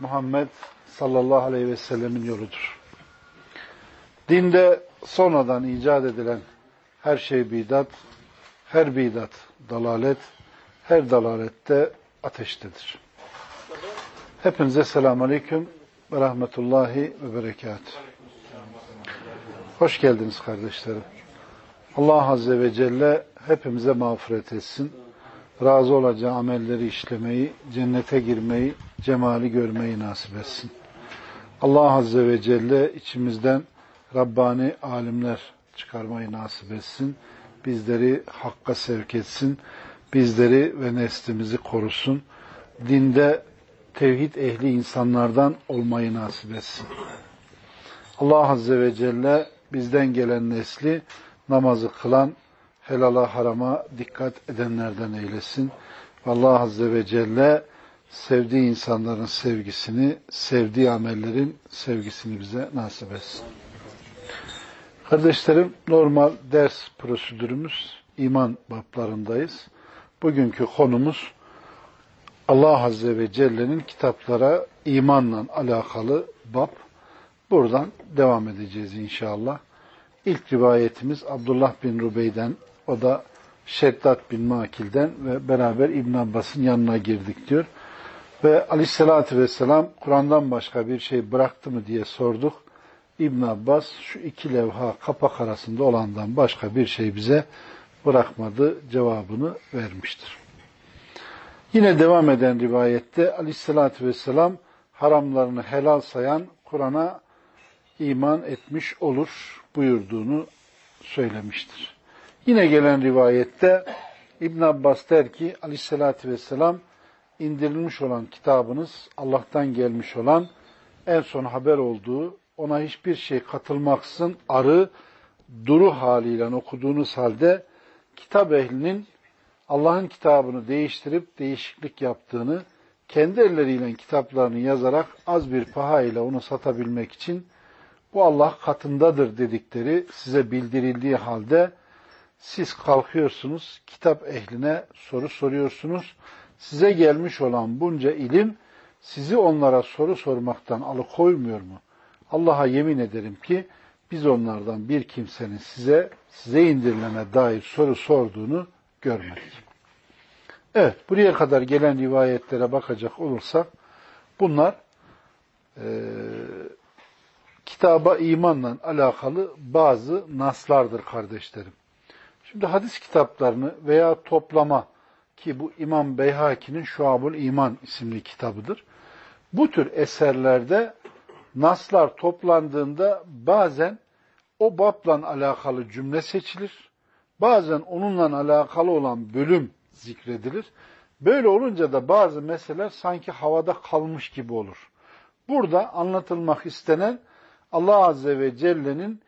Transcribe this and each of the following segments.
Muhammed sallallahu aleyhi ve sellemin yoludur. Dinde sonradan icat edilen her şey bidat, her bidat dalalet, her dalalette ateştedir. Hepinize selamun aleyküm ve rahmetullahi ve berekat. Hoş geldiniz kardeşlerim. Allah Azze ve Celle hepimize mağfiret etsin. Razı olacağı amelleri işlemeyi, cennete girmeyi, cemali görmeyi nasip etsin. Allah Azze ve Celle içimizden Rabbani alimler çıkarmayı nasip etsin. Bizleri hakka sevk etsin. Bizleri ve neslimizi korusun. Dinde tevhid ehli insanlardan olmayı nasip etsin. Allah Azze ve Celle bizden gelen nesli namazı kılan, helala harama dikkat edenlerden eylesin. Allah Azze ve Celle sevdiği insanların sevgisini, sevdiği amellerin sevgisini bize nasip etsin. Kardeşlerim, normal ders prosedürümüz iman bablarındayız. Bugünkü konumuz Allah Azze ve Celle'nin kitaplara imanla alakalı bab. Buradan devam edeceğiz inşallah. İlk rivayetimiz Abdullah bin Rubey'den, o da Şeddat bin Makil'den ve beraber İbn Abbas'ın yanına girdik diyor. Ve aleyhissalatü vesselam Kur'an'dan başka bir şey bıraktı mı diye sorduk. İbn Abbas şu iki levha kapak arasında olandan başka bir şey bize bırakmadı cevabını vermiştir. Yine devam eden rivayette aleyhissalatü vesselam haramlarını helal sayan Kur'an'a iman etmiş olur buyurduğunu söylemiştir. Yine gelen rivayette İbn Abbas der ki aleyhissalatü vesselam indirilmiş olan kitabınız Allah'tan gelmiş olan en son haber olduğu ona hiçbir şey katılmaksızın arı duru haliyle okuduğunuz halde kitap ehlinin Allah'ın kitabını değiştirip değişiklik yaptığını kendi elleriyle kitaplarını yazarak az bir paha ile onu satabilmek için bu Allah katındadır dedikleri size bildirildiği halde siz kalkıyorsunuz, kitap ehline soru soruyorsunuz. Size gelmiş olan bunca ilim sizi onlara soru sormaktan alıkoymuyor mu? Allah'a yemin ederim ki biz onlardan bir kimsenin size size indirilene dair soru sorduğunu görmedik. Evet, buraya kadar gelen rivayetlere bakacak olursak bunlar e, kitaba imanla alakalı bazı naslardır kardeşlerim. Şimdi hadis kitaplarını veya toplama ki bu İmam Beyhaki'nin Şuabul İman isimli kitabıdır. Bu tür eserlerde naslar toplandığında bazen o babla alakalı cümle seçilir. Bazen onunla alakalı olan bölüm zikredilir. Böyle olunca da bazı meseleler sanki havada kalmış gibi olur. Burada anlatılmak istenen Allah Azze ve Celle'nin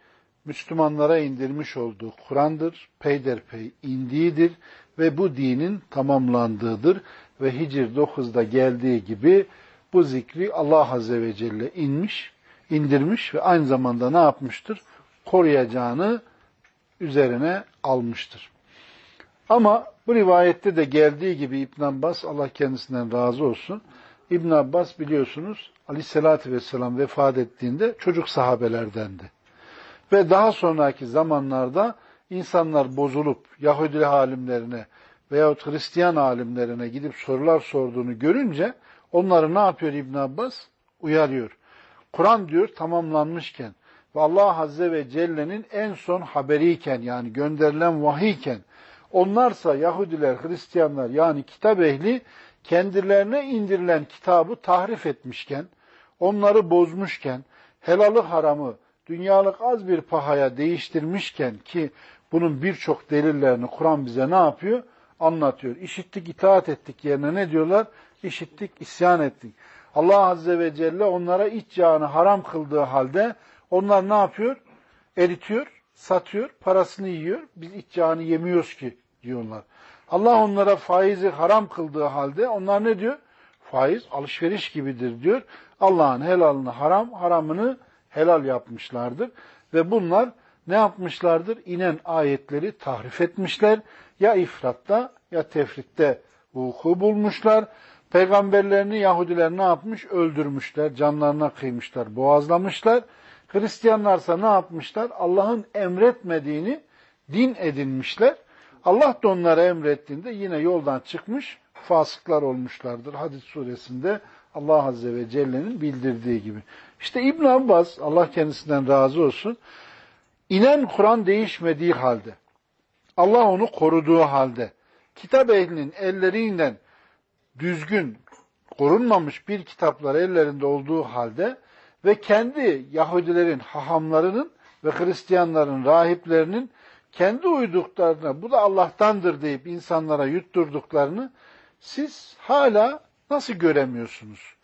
Müslümanlara indirmiş olduğu Kur'an'dır, peyderpey indiğidir ve bu dinin tamamlandığıdır ve Hicr 9'da geldiği gibi bu zikri Allah Azze ve Celle inmiş, indirmiş ve aynı zamanda ne yapmıştır? Koruyacağını üzerine almıştır. Ama bu rivayette de geldiği gibi İbn Abbas, Allah kendisinden razı olsun, İbn Abbas biliyorsunuz aleyhissalatü vesselam vefat ettiğinde çocuk sahabelerdendi. Ve daha sonraki zamanlarda insanlar bozulup Yahudi alimlerine veyahut Hristiyan alimlerine gidip sorular sorduğunu görünce onları ne yapıyor İbn Abbas? Uyarıyor. Kur'an diyor tamamlanmışken ve Allah Azze ve Celle'nin en son haberiyken yani gönderilen vahiyken onlarsa Yahudiler, Hristiyanlar yani kitap ehli kendilerine indirilen kitabı tahrif etmişken, onları bozmuşken, helalı haramı dünyalık az bir pahaya değiştirmişken ki bunun birçok delillerini Kur'an bize ne yapıyor? Anlatıyor. İşittik, itaat ettik yerine ne diyorlar? İşittik, isyan ettik. Allah Azze ve Celle onlara iç yağını haram kıldığı halde onlar ne yapıyor? Eritiyor, satıyor, parasını yiyor. Biz iç yağını yemiyoruz ki diyorlar. Allah onlara faizi haram kıldığı halde onlar ne diyor? Faiz alışveriş gibidir diyor. Allah'ın helalını haram, haramını helal yapmışlardır. Ve bunlar ne yapmışlardır? İnen ayetleri tahrif etmişler. Ya ifratta ya tefritte vuku bulmuşlar. Peygamberlerini Yahudiler ne yapmış? Öldürmüşler, canlarına kıymışlar, boğazlamışlar. Hristiyanlarsa ne yapmışlar? Allah'ın emretmediğini din edinmişler. Allah da onlara emrettiğinde yine yoldan çıkmış, fasıklar olmuşlardır. Hadis suresinde Allah Azze ve Celle'nin bildirdiği gibi. İşte İbn Abbas, Allah kendisinden razı olsun, inen Kur'an değişmediği halde, Allah onu koruduğu halde, kitap ehlinin ellerinden düzgün, korunmamış bir kitaplar ellerinde olduğu halde ve kendi Yahudilerin, hahamlarının ve Hristiyanların, rahiplerinin kendi uyduklarına, bu da Allah'tandır deyip insanlara yutturduklarını siz hala nasıl göremiyorsunuz?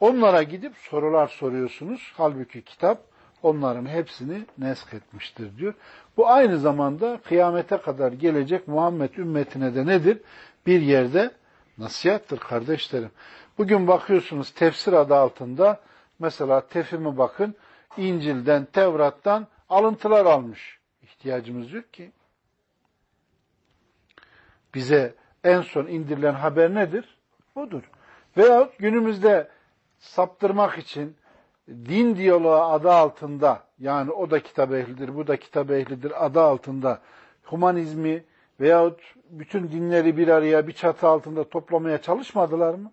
Onlara gidip sorular soruyorsunuz. Halbuki kitap onların hepsini nesk etmiştir diyor. Bu aynı zamanda kıyamete kadar gelecek Muhammed ümmetine de nedir? Bir yerde nasihattır kardeşlerim. Bugün bakıyorsunuz tefsir adı altında mesela tefimi bakın İncil'den, Tevrat'tan alıntılar almış. İhtiyacımız yok ki. Bize en son indirilen haber nedir? Budur. Veyahut günümüzde saptırmak için din diyaloğu adı altında yani o da kitap ehlidir, bu da kitap ehlidir adı altında humanizmi veyahut bütün dinleri bir araya bir çatı altında toplamaya çalışmadılar mı?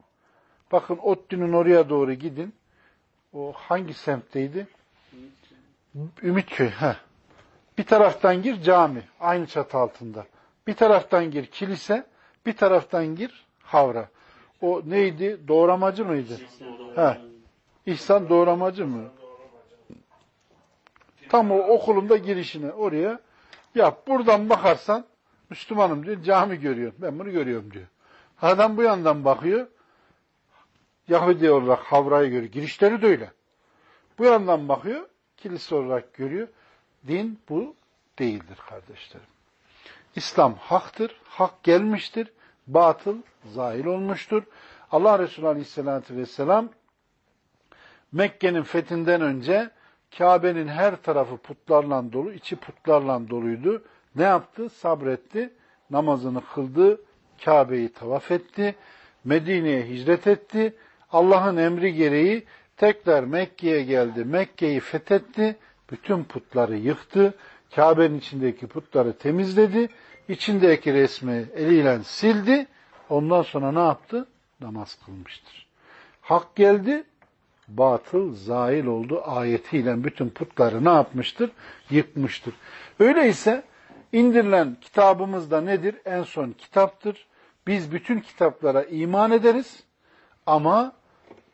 Bakın ODTÜ'nün oraya doğru gidin. O hangi semtteydi? Ümitköy. Heh. Bir taraftan gir cami, aynı çatı altında. Bir taraftan gir kilise, bir taraftan gir havra. O neydi? Doğramacı mıydı? He. İhsan doğramacı mı? Tam o okulunda girişine oraya yap. Buradan bakarsan Müslümanım diyor, cami görüyor. Ben bunu görüyorum diyor. Adam bu yandan bakıyor. Yahudi olarak havrayı görüyor. Girişleri de öyle. Bu yandan bakıyor, kilise olarak görüyor. Din bu değildir kardeşlerim. İslam haktır, hak gelmiştir, batıl zahil olmuştur. Allah Resulü Aleyhisselatü Vesselam Mekke'nin fethinden önce Kabe'nin her tarafı putlarla dolu, içi putlarla doluydu. Ne yaptı? Sabretti, namazını kıldı, Kabe'yi tavaf etti, Medine'ye hicret etti. Allah'ın emri gereği tekrar Mekke'ye geldi, Mekke'yi fethetti, bütün putları yıktı, Kabe'nin içindeki putları temizledi, içindeki resmi eliyle sildi, ondan sonra ne yaptı? Namaz kılmıştır. Hak geldi, batıl zail oldu ayetiyle bütün putları ne yapmıştır? Yıkmıştır. Öyleyse indirilen kitabımız da nedir? En son kitaptır. Biz bütün kitaplara iman ederiz ama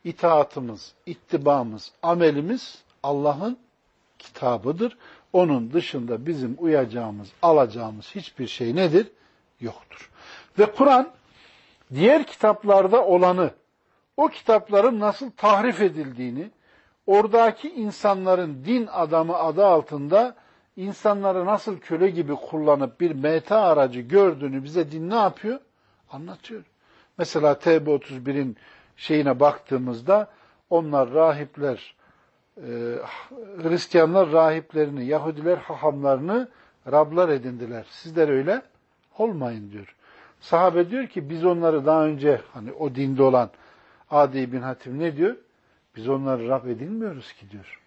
itaatımız, ittibamız, amelimiz Allah'ın kitabıdır. Onun dışında bizim uyacağımız, alacağımız hiçbir şey nedir? Yoktur. Ve Kur'an diğer kitaplarda olanı, o kitapların nasıl tahrif edildiğini, oradaki insanların din adamı adı altında insanları nasıl köle gibi kullanıp bir meta aracı gördüğünü bize din ne yapıyor? Anlatıyor. Mesela TB31'in şeyine baktığımızda onlar rahipler, e, Hristiyanlar rahiplerini, Yahudiler hahamlarını Rablar edindiler. Sizler öyle olmayın diyor. Sahabe diyor ki biz onları daha önce hani o dinde olan Adi bin Hatim ne diyor? Biz onları Rab edinmiyoruz ki diyor.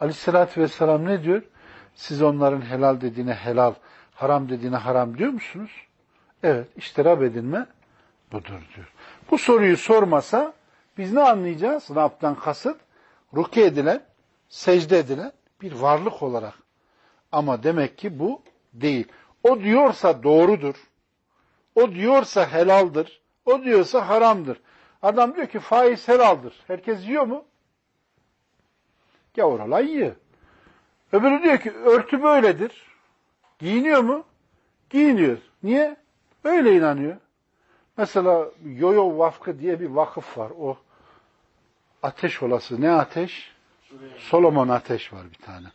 Aleyhissalatü vesselam ne diyor? Siz onların helal dediğine helal, haram dediğine haram diyor musunuz? Evet, işte Rab edinme budur diyor. Bu soruyu sormasa biz ne anlayacağız? Rab'dan kasıt rukiye edilen, secde edilen bir varlık olarak. Ama demek ki bu değil. O diyorsa doğrudur. O diyorsa helaldir. O diyorsa haramdır. Adam diyor ki faiz helaldir. Herkes yiyor mu? Gavur yiyor. Öbürü diyor ki örtü böyledir. Giyiniyor mu? Giyiniyor. Niye? Öyle inanıyor. Mesela Yoyo Vafkı diye bir vakıf var. O ateş olası ne ateş? Solomon ateş var bir tane.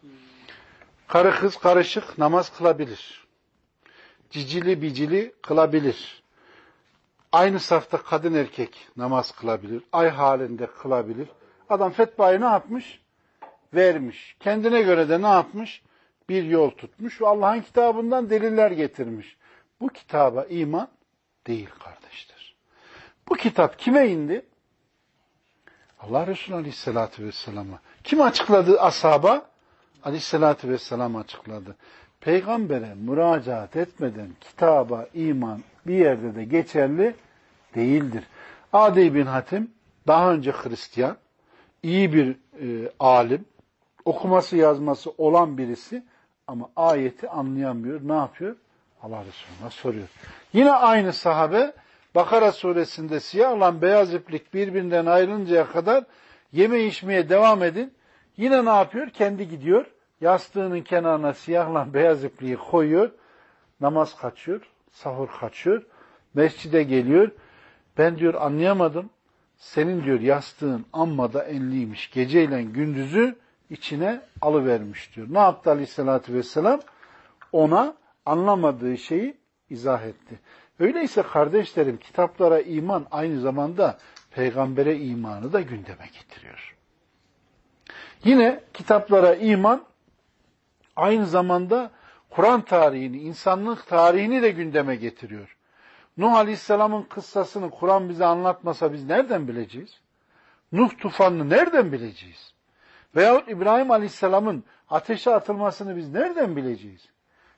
Karı kız karışık namaz kılabilir. Cicili bicili kılabilir. Aynı safta kadın erkek namaz kılabilir. Ay halinde kılabilir. Adam fetvayı ne yapmış? Vermiş. Kendine göre de ne yapmış? Bir yol tutmuş ve Allah'ın kitabından deliller getirmiş. Bu kitaba iman değil kardeşler. Bu kitap kime indi? Allah Resulü Aleyhisselatü Vesselam'a. Kim açıkladı ashaba? Aleyhisselatü Vesselam açıkladı. Peygambere müracaat etmeden kitaba iman bir yerde de geçerli değildir. Adi bin Hatim daha önce Hristiyan, iyi bir e, alim, okuması yazması olan birisi ama ayeti anlayamıyor. Ne yapıyor? Allah Resulü'ne soruyor. Yine aynı sahabe Bakara suresinde siyah olan beyaz iplik birbirinden ayrılıncaya kadar yeme içmeye devam edin. Yine ne yapıyor? Kendi gidiyor. Yastığının kenarına siyahla beyaz ipliği koyuyor. Namaz kaçıyor. Sahur kaçıyor. Mescide geliyor. Ben diyor anlayamadım. Senin diyor yastığın amma da enliymiş. Geceyle gündüzü içine alıvermiş diyor. Ne yaptı aleyhissalatü vesselam? Ona anlamadığı şeyi izah etti. Öyleyse kardeşlerim kitaplara iman aynı zamanda peygambere imanı da gündeme getiriyor. Yine kitaplara iman aynı zamanda Kur'an tarihini, insanlık tarihini de gündeme getiriyor. Nuh Aleyhisselam'ın kıssasını Kur'an bize anlatmasa biz nereden bileceğiz? Nuh tufanını nereden bileceğiz? Veyahut İbrahim Aleyhisselam'ın ateşe atılmasını biz nereden bileceğiz?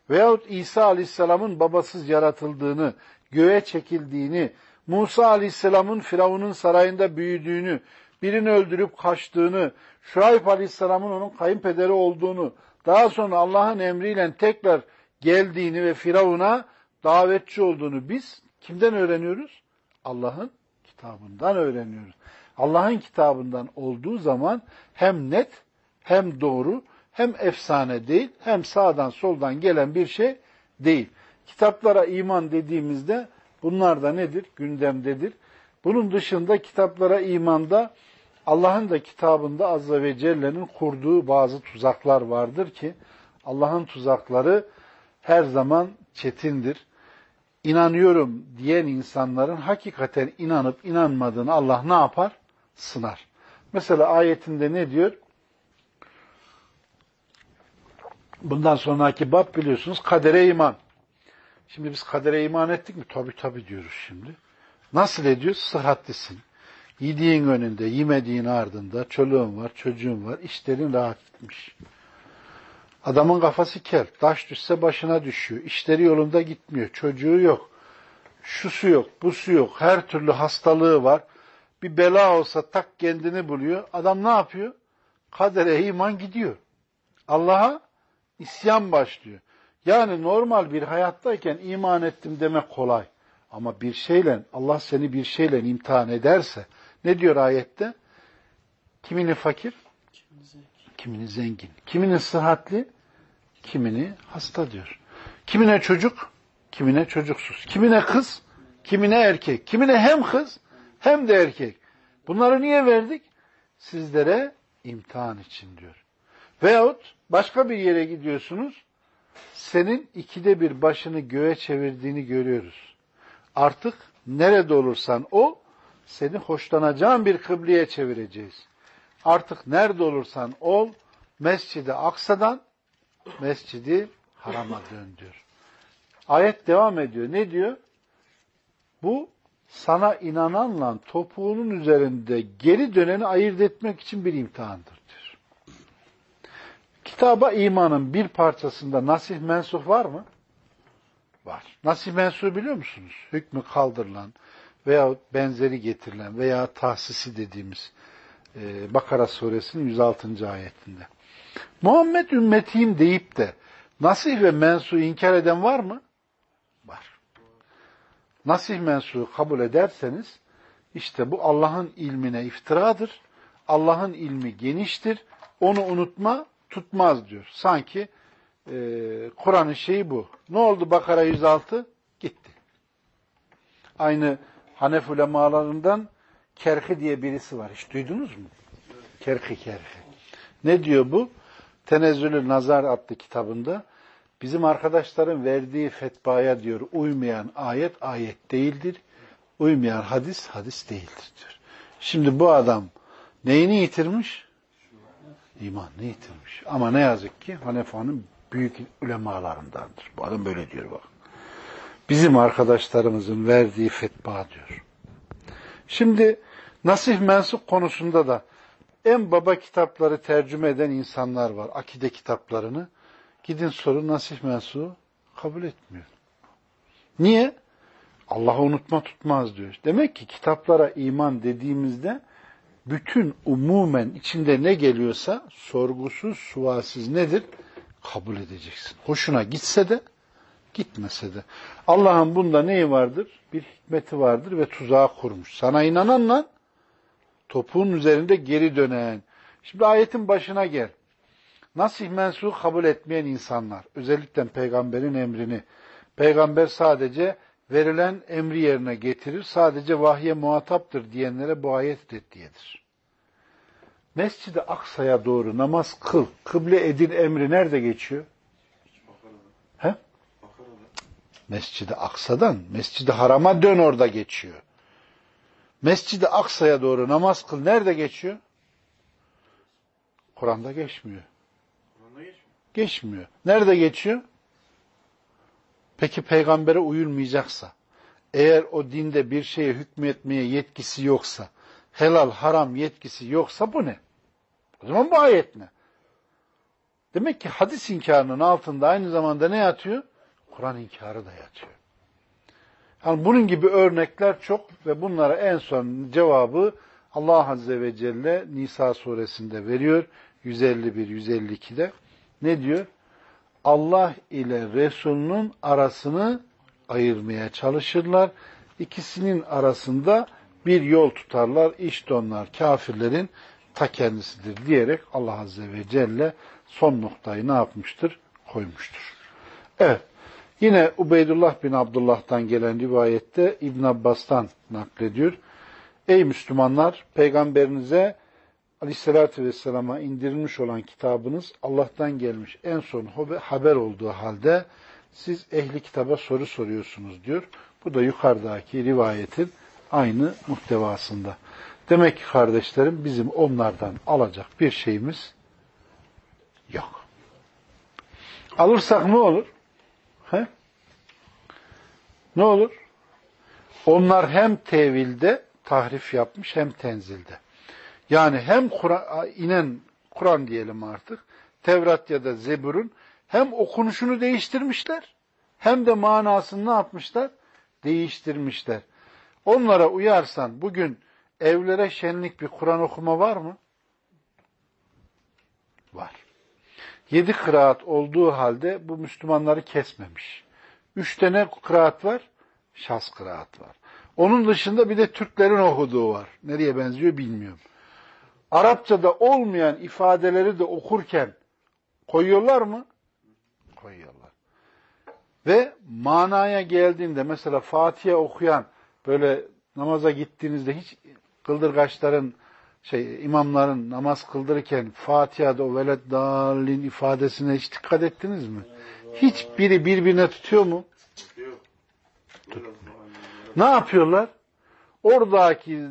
Veyahut İsa Aleyhisselam'ın babasız yaratıldığını, göğe çekildiğini, Musa Aleyhisselam'ın Firavun'un sarayında büyüdüğünü, birini öldürüp kaçtığını, Şuayb Aleyhisselam'ın onun kayınpederi olduğunu, daha sonra Allah'ın emriyle tekrar geldiğini ve Firavun'a davetçi olduğunu biz kimden öğreniyoruz? Allah'ın kitabından öğreniyoruz. Allah'ın kitabından olduğu zaman hem net hem doğru hem efsane değil hem sağdan soldan gelen bir şey değil. Kitaplara iman dediğimizde bunlar da nedir? Gündemdedir. Bunun dışında kitaplara imanda Allah'ın da kitabında Azze ve Celle'nin kurduğu bazı tuzaklar vardır ki Allah'ın tuzakları her zaman çetindir. İnanıyorum diyen insanların hakikaten inanıp inanmadığını Allah ne yapar? Sınar. Mesela ayetinde ne diyor? Bundan sonraki bab biliyorsunuz kadere iman. Şimdi biz kadere iman ettik mi? Tabii tabii diyoruz şimdi. Nasıl ediyoruz? Sıhhatlisin. Yediğin önünde, yemediğin ardında, çoluğun var, çocuğun var, işlerin rahat gitmiş. Adamın kafası kel, taş düşse başına düşüyor, işleri yolunda gitmiyor, çocuğu yok, şusu yok, busu yok, her türlü hastalığı var. Bir bela olsa tak kendini buluyor. Adam ne yapıyor? Kadere iman gidiyor. Allah'a isyan başlıyor. Yani normal bir hayattayken iman ettim demek kolay. Ama bir şeyle, Allah seni bir şeyle imtihan ederse, ne diyor ayette? Kimini fakir, kimini zengin. Kimini sıhhatli, kimini hasta diyor. Kimine çocuk, kimine çocuksuz. Kimine kız, kimine erkek. Kimine hem kız hem de erkek. Bunları niye verdik? Sizlere imtihan için diyor. Veyahut başka bir yere gidiyorsunuz, senin ikide bir başını göğe çevirdiğini görüyoruz. Artık nerede olursan ol, seni hoşlanacağın bir kıbleye çevireceğiz. Artık nerede olursan ol, Mescid-i Aksa'dan Mescidi Haram'a dön diyor. Ayet devam ediyor. Ne diyor? Bu sana inananla topuğunun üzerinde geri döneni ayırt etmek için bir imtihandır diyor. Kitaba imanın bir parçasında nasih mensuh var mı? Var. Nasih mensuh biliyor musunuz? Hükmü kaldırılan veya benzeri getirilen veya tahsisi dediğimiz e, Bakara suresinin 106. ayetinde. Muhammed ümmetiyim deyip de nasih ve mensu inkar eden var mı? Var. Nasih mensu kabul ederseniz işte bu Allah'ın ilmine iftiradır. Allah'ın ilmi geniştir. Onu unutma, tutmaz diyor. Sanki e, Kur'an'ın şeyi bu. Ne oldu Bakara 106? Gitti. Aynı Hanef ulemalarından Kerhi diye birisi var. Hiç duydunuz mu? Kerhi Kerhi. Ne diyor bu? Tenezzülü Nazar adlı kitabında bizim arkadaşların verdiği fetvaya diyor uymayan ayet ayet değildir. Uymayan hadis hadis değildir diyor. Şimdi bu adam neyini yitirmiş? İmanını yitirmiş. Ama ne yazık ki Hanefanın büyük ulemalarındandır. Bu adam böyle diyor bak. Bizim arkadaşlarımızın verdiği fetva diyor. Şimdi nasih mensup konusunda da en baba kitapları tercüme eden insanlar var. Akide kitaplarını. Gidin sorun nasih mensubu kabul etmiyor. Niye? Allah'ı unutma tutmaz diyor. Demek ki kitaplara iman dediğimizde bütün umumen içinde ne geliyorsa sorgusuz, sualsiz nedir? Kabul edeceksin. Hoşuna gitse de gitmese de. Allah'ın bunda neyi vardır? Bir hikmeti vardır ve tuzağı kurmuş. Sana inananla topuğun üzerinde geri dönen. Şimdi ayetin başına gel. Nasih mensuğu kabul etmeyen insanlar, özellikle peygamberin emrini, peygamber sadece verilen emri yerine getirir, sadece vahye muhataptır diyenlere bu ayet reddiyedir. Mescid-i Aksa'ya doğru namaz kıl, kıble edin emri nerede geçiyor? He? Mescid-i Aksa'dan, Mescid-i Haram'a dön orada geçiyor. Mescid-i Aksa'ya doğru namaz kıl nerede geçiyor? Kur'an'da geçmiyor. Geçmiyor. Nerede geçiyor? Peki peygambere uyulmayacaksa, eğer o dinde bir şeye hükmetmeye yetkisi yoksa, helal haram yetkisi yoksa bu ne? O zaman bu ayet ne? Demek ki hadis inkarının altında aynı zamanda ne yatıyor? Kur'an inkarı da yatıyor. Yani bunun gibi örnekler çok ve bunlara en son cevabı Allah Azze ve Celle Nisa suresinde veriyor. 151-152'de. Ne diyor? Allah ile Resulünün arasını ayırmaya çalışırlar. İkisinin arasında bir yol tutarlar. İşte onlar kafirlerin ta kendisidir diyerek Allah Azze ve Celle son noktayı ne yapmıştır? Koymuştur. Evet. Yine Ubeydullah bin Abdullah'tan gelen rivayette İbn Abbas'tan naklediyor. Ey Müslümanlar! Peygamberinize Aleyhisselatü Vesselam'a indirilmiş olan kitabınız Allah'tan gelmiş en son haber olduğu halde siz ehli kitaba soru soruyorsunuz diyor. Bu da yukarıdaki rivayetin aynı muhtevasında. Demek ki kardeşlerim bizim onlardan alacak bir şeyimiz yok. Alırsak ne olur? He? Ne olur? Onlar hem tevilde tahrif yapmış hem tenzilde. Yani hem Kur'an inen Kur'an diyelim artık, Tevrat ya da Zebur'un hem okunuşunu değiştirmişler, hem de manasını ne yapmışlar? Değiştirmişler. Onlara uyarsan bugün evlere şenlik bir Kur'an okuma var mı? Var. Yedi kıraat olduğu halde bu Müslümanları kesmemiş. Üç tane kıraat var, şas kıraat var. Onun dışında bir de Türklerin okuduğu var. Nereye benziyor bilmiyorum. Arapçada olmayan ifadeleri de okurken koyuyorlar mı? Koyuyorlar. Ve manaya geldiğinde mesela Fatiha okuyan böyle namaza gittiğinizde hiç kıldırgaçların şey imamların namaz kıldırırken Fatiha'da o veled dalin ifadesine hiç dikkat ettiniz mi? Hiç biri birbirine tutuyor mu? Tutmuyor. Ne yapıyorlar? Oradaki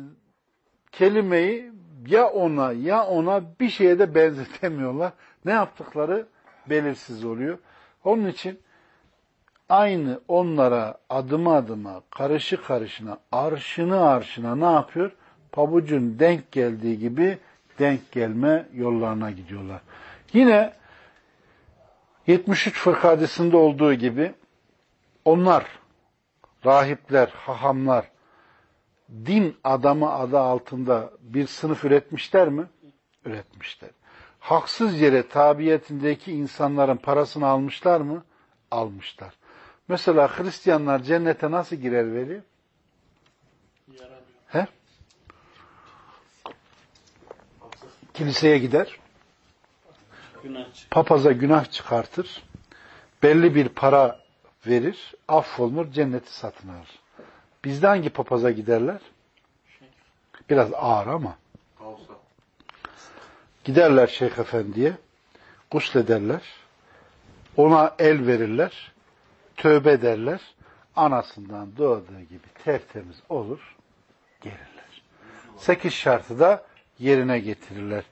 kelimeyi ya ona ya ona bir şeye de benzetemiyorlar. Ne yaptıkları belirsiz oluyor. Onun için aynı onlara adım adıma, karışı karışına, arşını arşına ne yapıyor? Pabucun denk geldiği gibi denk gelme yollarına gidiyorlar. Yine 73 fırk hadisinde olduğu gibi onlar, rahipler, hahamlar, din adamı adı altında bir sınıf üretmişler mi? Üretmişler. Haksız yere tabiyetindeki insanların parasını almışlar mı? Almışlar. Mesela Hristiyanlar cennete nasıl girer veli? Kiliseye gider. Papaza günah çıkartır. Belli bir para verir. Affolunur. Cenneti satın alır. Bizde hangi papaza giderler? Biraz ağır ama. Giderler Şeyh Efendi'ye, guslederler, ona el verirler, tövbe ederler, anasından doğduğu gibi tertemiz olur, gelirler. Sekiz şartı da yerine getirirler.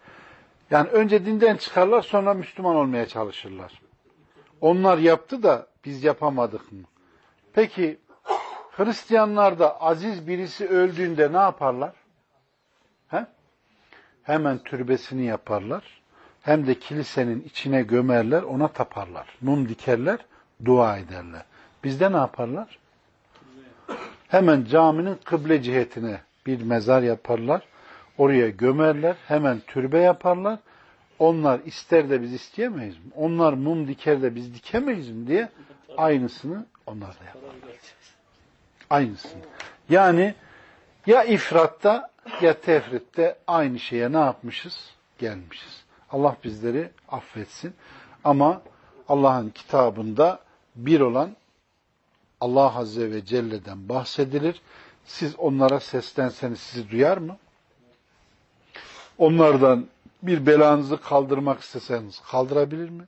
Yani önce dinden çıkarlar, sonra Müslüman olmaya çalışırlar. Onlar yaptı da biz yapamadık mı? Peki Hristiyanlar da aziz birisi öldüğünde ne yaparlar? He? Hemen türbesini yaparlar. Hem de kilisenin içine gömerler, ona taparlar. Mum dikerler, dua ederler. Bizde ne yaparlar? Hemen caminin kıble cihetine bir mezar yaparlar. Oraya gömerler, hemen türbe yaparlar. Onlar ister de biz isteyemeyiz mi? Onlar mum diker de biz dikemeyiz mi diye aynısını onlar da yaparlar. Aynısını. Yani ya ifratta ya tefritte aynı şeye ne yapmışız? Gelmişiz. Allah bizleri affetsin. Ama Allah'ın kitabında bir olan Allah Azze ve Celle'den bahsedilir. Siz onlara seslenseniz sizi duyar mı? Onlardan bir belanızı kaldırmak isteseniz kaldırabilir mi?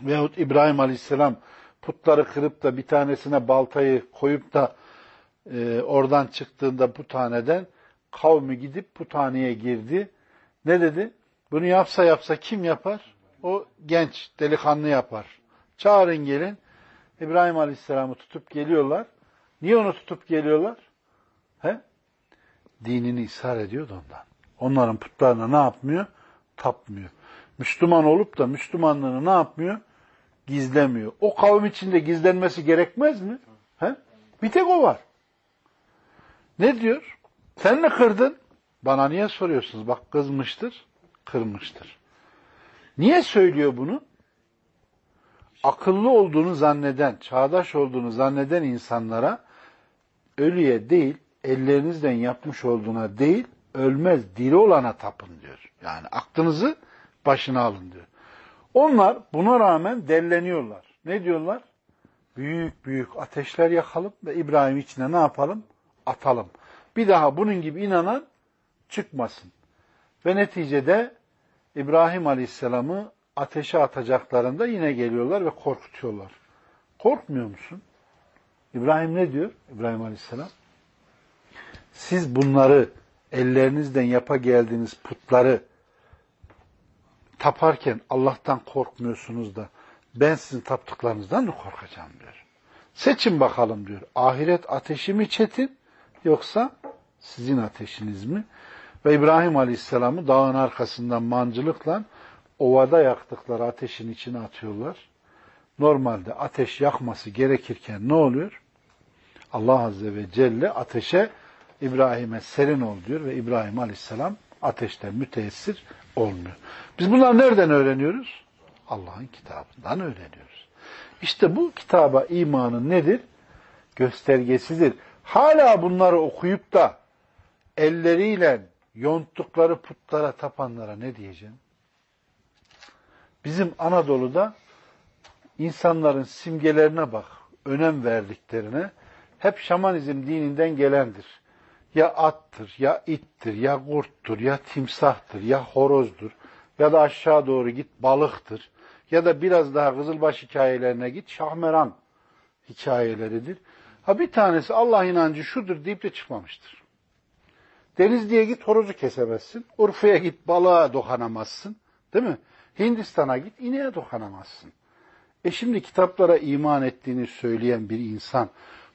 Veyahut İbrahim Aleyhisselam putları kırıp da bir tanesine baltayı koyup da e, oradan çıktığında putaneden kavmi gidip putaneye girdi. Ne dedi? Bunu yapsa yapsa kim yapar? O genç, delikanlı yapar. Çağırın gelin. İbrahim Aleyhisselam'ı tutup geliyorlar. Niye onu tutup geliyorlar? He? Dinini ishar ediyordu ondan. Onların putlarına ne yapmıyor? Tapmıyor. Müslüman olup da Müslümanlığını ne yapmıyor? Gizlemiyor. O kavim içinde gizlenmesi gerekmez mi? He? Bir tek o var. Ne diyor? Sen ne kırdın? Bana niye soruyorsunuz? Bak kızmıştır, kırmıştır. Niye söylüyor bunu? Akıllı olduğunu zanneden, çağdaş olduğunu zanneden insanlara ölüye değil, ellerinizden yapmış olduğuna değil, ölmez, diri olana tapın diyor. Yani aklınızı başına alın diyor. Onlar buna rağmen delleniyorlar. Ne diyorlar? Büyük büyük ateşler yakalım ve İbrahim içine ne yapalım? Atalım. Bir daha bunun gibi inanan çıkmasın. Ve neticede İbrahim Aleyhisselam'ı ateşe atacaklarında yine geliyorlar ve korkutuyorlar. Korkmuyor musun? İbrahim ne diyor? İbrahim Aleyhisselam. Siz bunları ellerinizden yapa geldiğiniz putları taparken Allah'tan korkmuyorsunuz da ben sizin taptıklarınızdan mı korkacağım diyor. Seçin bakalım diyor. Ahiret ateşi mi çetin yoksa sizin ateşiniz mi? Ve İbrahim Aleyhisselam'ı dağın arkasından mancılıkla ovada yaktıkları ateşin içine atıyorlar. Normalde ateş yakması gerekirken ne oluyor? Allah Azze ve Celle ateşe İbrahim'e serin ol diyor ve İbrahim Aleyhisselam ateşten müteessir olmuyor. Biz bunları nereden öğreniyoruz? Allah'ın kitabından öğreniyoruz. İşte bu kitaba imanın nedir? Göstergesidir. Hala bunları okuyup da elleriyle yonttukları putlara tapanlara ne diyeceğim? Bizim Anadolu'da insanların simgelerine bak, önem verdiklerine hep şamanizm dininden gelendir. Ya attır, ya ittir, ya kurttur, ya timsahtır, ya horozdur ya da aşağı doğru git balıktır ya da biraz daha Kızılbaş hikayelerine git Şahmeran hikayeleridir. Ha bir tanesi Allah inancı şudur deyip de çıkmamıştır. Denizli'ye git horozu kesemezsin. Urfa'ya git balığa dokanamazsın. Değil mi? Hindistan'a git ineğe dokanamazsın. E şimdi kitaplara iman ettiğini söyleyen bir insan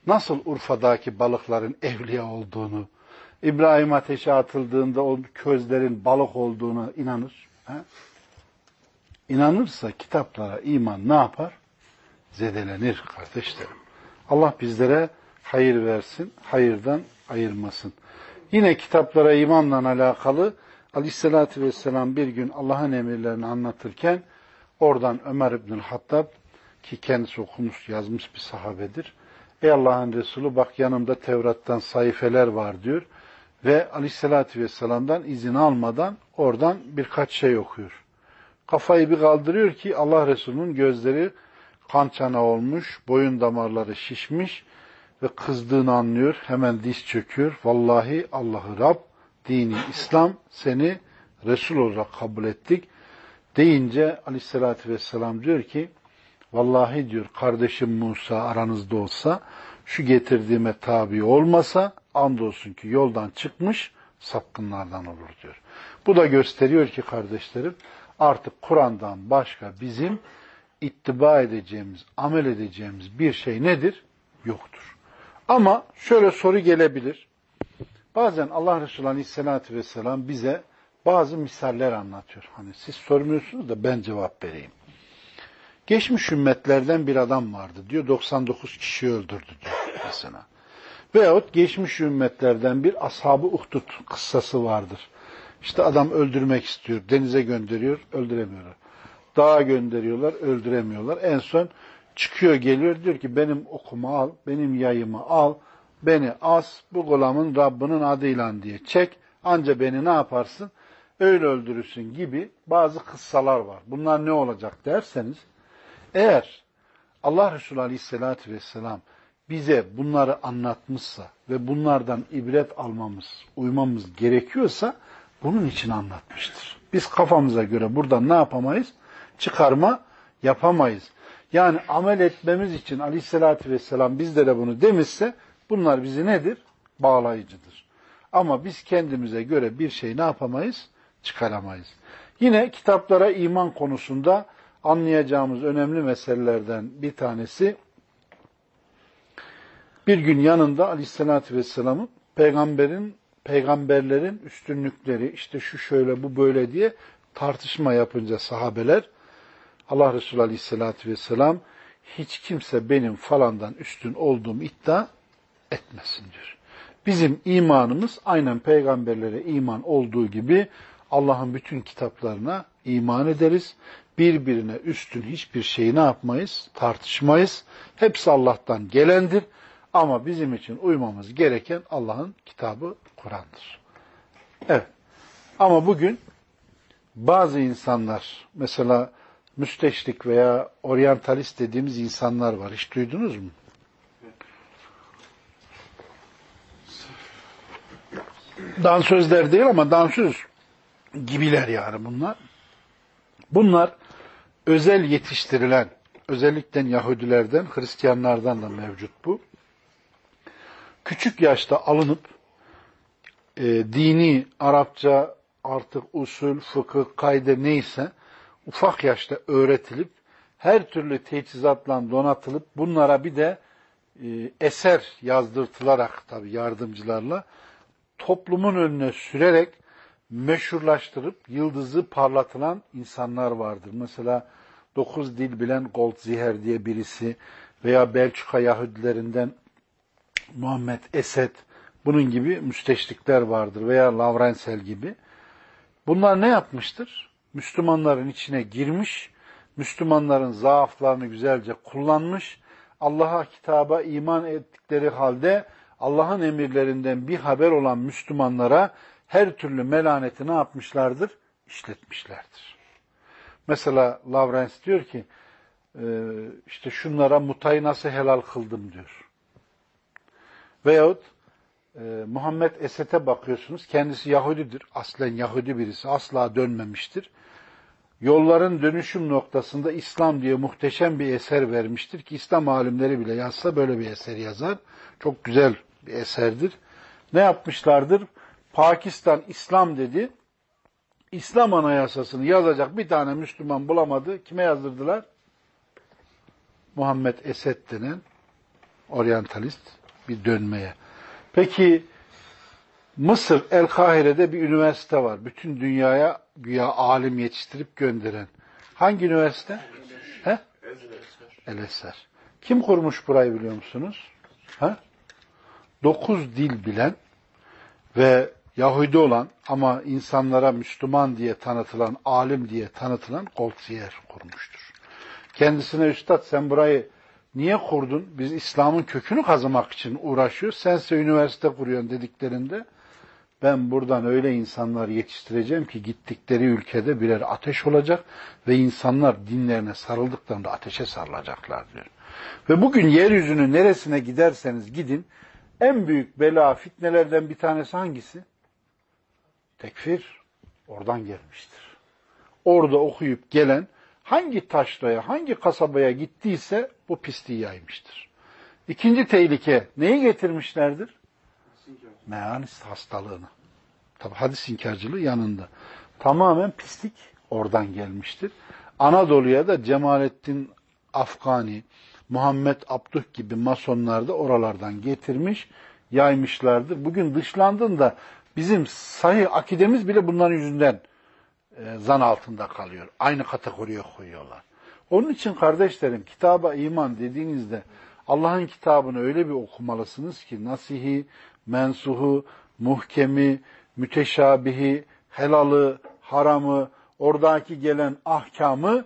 nasıl Urfa'daki balıkların evliya olduğunu, İbrahim ateşe atıldığında o közlerin balık olduğunu inanır? He? İnanırsa kitaplara iman ne yapar? Zedelenir kardeşlerim. Allah bizlere hayır versin, hayırdan ayırmasın. Yine kitaplara imanla alakalı Aleyhisselatü Vesselam bir gün Allah'ın emirlerini anlatırken oradan Ömer İbnül Hattab ki kendisi okumuş yazmış bir sahabedir. Ey Allah'ın Resulü bak yanımda Tevrat'tan sayfeler var diyor. Ve Aleyhisselatü Vesselam'dan izin almadan oradan birkaç şey okuyor. Kafayı bir kaldırıyor ki Allah Resulü'nün gözleri kan çana olmuş, boyun damarları şişmiş ve kızdığını anlıyor. Hemen diz çöküyor. Vallahi Allah'ı Rab, dini İslam seni Resul olarak kabul ettik. Deyince aleyhissalatü vesselam diyor ki vallahi diyor kardeşim Musa aranızda olsa şu getirdiğime tabi olmasa andolsun ki yoldan çıkmış sapkınlardan olur diyor. Bu da gösteriyor ki kardeşlerim artık Kur'an'dan başka bizim ittiba edeceğimiz, amel edeceğimiz bir şey nedir? Yoktur. Ama şöyle soru gelebilir. Bazen Allah Resulü Aleyhisselatü Vesselam bize bazı misaller anlatıyor. Hani siz sormuyorsunuz da ben cevap vereyim. Geçmiş ümmetlerden bir adam vardı diyor. 99 kişi öldürdü diyor mesela. Veyahut geçmiş ümmetlerden bir ashab-ı uhdud kıssası vardır. İşte adam öldürmek istiyor. Denize gönderiyor, öldüremiyorlar. Dağa gönderiyorlar, öldüremiyorlar. En son çıkıyor geliyor diyor ki benim okumu al, benim yayımı al, beni as, bu gulamın Rabbinin adıyla diye çek. Anca beni ne yaparsın? Öyle öldürürsün gibi bazı kıssalar var. Bunlar ne olacak derseniz, eğer Allah Resulü Aleyhisselatü Vesselam bize bunları anlatmışsa ve bunlardan ibret almamız, uymamız gerekiyorsa bunun için anlatmıştır. Biz kafamıza göre buradan ne yapamayız? Çıkarma yapamayız. Yani amel etmemiz için aleyhissalatü vesselam bizlere bunu demişse bunlar bizi nedir? Bağlayıcıdır. Ama biz kendimize göre bir şey ne yapamayız? Çıkaramayız. Yine kitaplara iman konusunda anlayacağımız önemli meselelerden bir tanesi bir gün yanında aleyhissalatü vesselamın peygamberin peygamberlerin üstünlükleri işte şu şöyle bu böyle diye tartışma yapınca sahabeler Allah Resulü Aleyhisselatü Vesselam hiç kimse benim falandan üstün olduğum iddia etmesin diyor. Bizim imanımız aynen peygamberlere iman olduğu gibi Allah'ın bütün kitaplarına iman ederiz. Birbirine üstün hiçbir şeyi ne yapmayız? Tartışmayız. Hepsi Allah'tan gelendir. Ama bizim için uymamız gereken Allah'ın kitabı Kur'an'dır. Evet. Ama bugün bazı insanlar mesela müsteşrik veya oryantalist dediğimiz insanlar var. Hiç duydunuz mu? Dansözler değil ama dansöz gibiler yani bunlar. Bunlar özel yetiştirilen, özellikle Yahudilerden, Hristiyanlardan da mevcut bu. Küçük yaşta alınıp e, dini, Arapça, artık usul, fıkıh, kayde neyse ufak yaşta öğretilip her türlü teçhizatla donatılıp bunlara bir de e, eser yazdırtılarak tabi yardımcılarla toplumun önüne sürerek meşhurlaştırıp yıldızı parlatılan insanlar vardır. Mesela dokuz dil bilen Goldziher diye birisi veya Belçika Yahudilerinden Muhammed Esed bunun gibi müsteşrikler vardır veya Lavrensel gibi. Bunlar ne yapmıştır? Müslümanların içine girmiş, Müslümanların zaaflarını güzelce kullanmış, Allah'a kitaba iman ettikleri halde Allah'ın emirlerinden bir haber olan Müslümanlara her türlü melaneti ne yapmışlardır? İşletmişlerdir. Mesela Lavrens diyor ki, e, işte şunlara mutayı nasıl helal kıldım diyor. Veyahut e, Muhammed Esed'e bakıyorsunuz. Kendisi Yahudidir. Aslen Yahudi birisi. Asla dönmemiştir. Yolların dönüşüm noktasında İslam diye muhteşem bir eser vermiştir ki İslam alimleri bile yazsa böyle bir eser yazar. Çok güzel bir eserdir. Ne yapmışlardır? Pakistan İslam dedi. İslam anayasasını yazacak bir tane Müslüman bulamadı. Kime yazdırdılar? Muhammed Esed denen oryantalist bir dönmeye. Peki Mısır El Kahire'de bir üniversite var. Bütün dünyaya güya alim yetiştirip gönderen. Hangi üniversite? He? El Eser. Kim kurmuş burayı biliyor musunuz? Ha? Dokuz dil bilen ve Yahudi olan ama insanlara Müslüman diye tanıtılan, alim diye tanıtılan Goldziyer kurmuştur. Kendisine üstad sen burayı Niye kurdun? Biz İslam'ın kökünü kazımak için uğraşıyoruz. Sense üniversite kuruyorsun dediklerinde ben buradan öyle insanlar yetiştireceğim ki gittikleri ülkede birer ateş olacak ve insanlar dinlerine sarıldıklarında ateşe sarılacaklar diyor. Ve bugün yeryüzünün neresine giderseniz gidin, en büyük bela fitnelerden bir tanesi hangisi? Tekfir oradan gelmiştir. Orada okuyup gelen hangi taşraya, hangi kasabaya gittiyse bu pisliği yaymıştır. İkinci tehlike neyi getirmişlerdir? Meanist hastalığını. Tabi hadis inkarcılığı yanında. Tamamen pislik oradan gelmiştir. Anadolu'ya da Cemalettin Afgani, Muhammed Abduh gibi masonlar da oralardan getirmiş, yaymışlardır. Bugün dışlandığında bizim sahih akidemiz bile bunların yüzünden e, zan altında kalıyor. Aynı kategoriye koyuyorlar. Onun için kardeşlerim kitaba iman dediğinizde Allah'ın kitabını öyle bir okumalısınız ki nasihi, mensuhu, muhkemi, müteşabihi, helalı, haramı, oradaki gelen ahkamı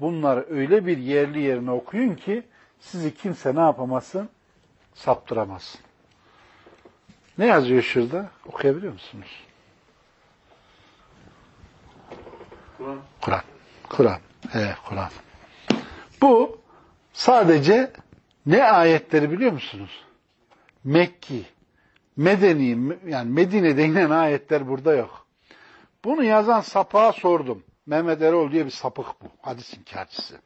bunları öyle bir yerli yerine okuyun ki sizi kimse ne yapamasın? Saptıramasın. Ne yazıyor şurada? Okuyabiliyor musunuz? Kur'an. Kur'an. Kur'an. Evet, Kur'an. Bu sadece ne ayetleri biliyor musunuz? Mekki, Medeni, yani Medine'de inen ayetler burada yok. Bunu yazan sapığa sordum. Mehmet Erol diye bir sapık bu. Hadis inkarcısı.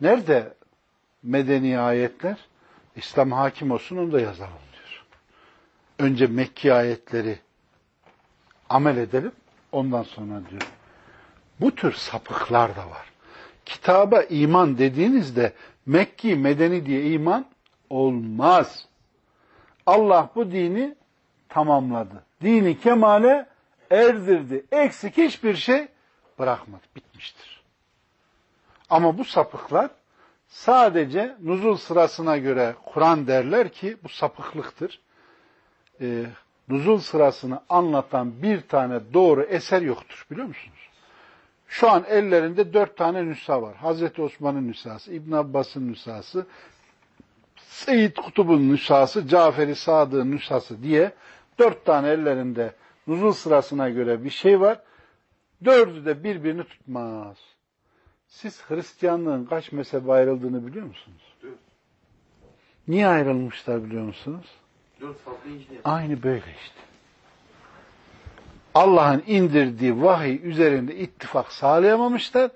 Nerede medeni ayetler? İslam hakim olsun onu da yazalım. Önce Mekki ayetleri amel edelim. Ondan sonra diyor. Bu tür sapıklar da var. Kitaba iman dediğinizde Mekki, Medeni diye iman olmaz. Allah bu dini tamamladı. Dini kemale erdirdi. Eksik hiçbir şey bırakmadı. Bitmiştir. Ama bu sapıklar sadece nuzul sırasına göre Kur'an derler ki bu sapıklıktır. Ee, nuzul sırasını anlatan bir tane doğru eser yoktur biliyor musunuz? Şu an ellerinde dört tane nüsa var. Hazreti Osman'ın nüshası, İbn Abbas'ın nüshası, Seyyid Kutub'un nüshası, Cafer-i Sadık'ın nüshası diye dört tane ellerinde nuzul sırasına göre bir şey var. Dördü de birbirini tutmaz. Siz Hristiyanlığın kaç mezhebe ayrıldığını biliyor musunuz? Niye ayrılmışlar biliyor musunuz? Aynı böyle işte. Allah'ın indirdiği vahiy üzerinde ittifak sağlayamamışlar.